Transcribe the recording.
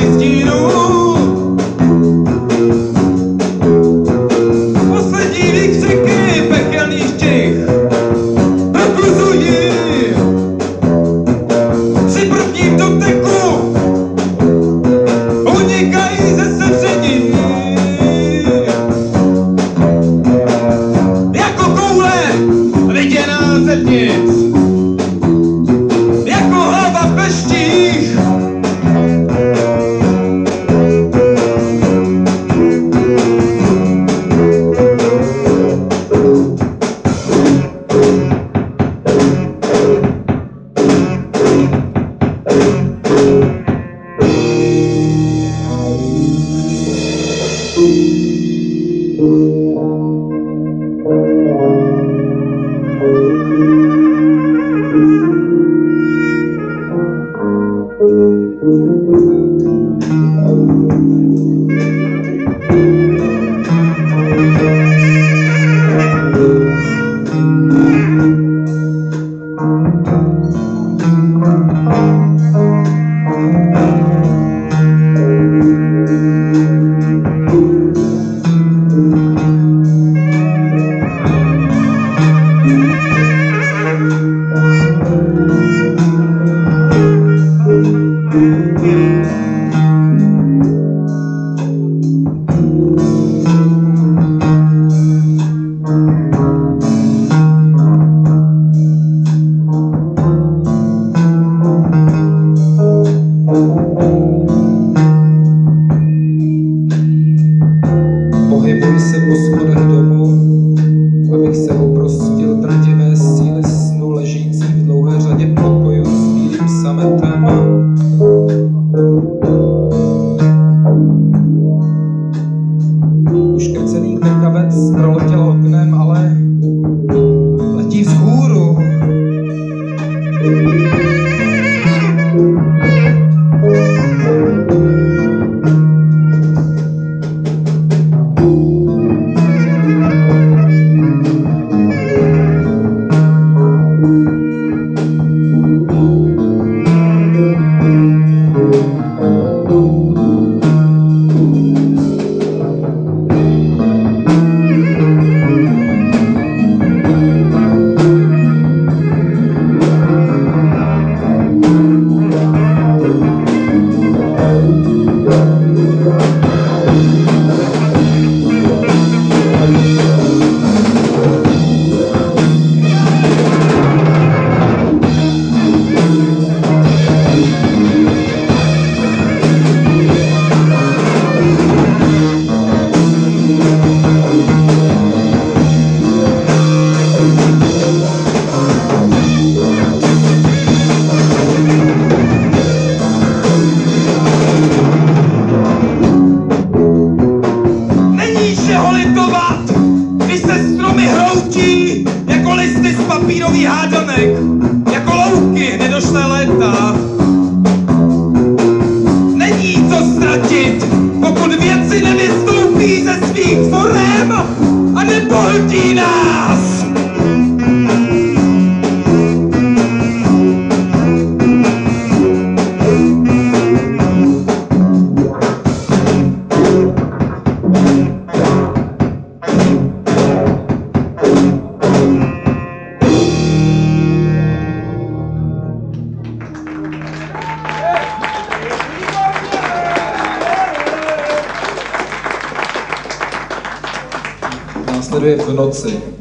через. Thank you. jako louky nedošle léta. Není co ztratit, pokud věci nemyslí. Letztere benutzen.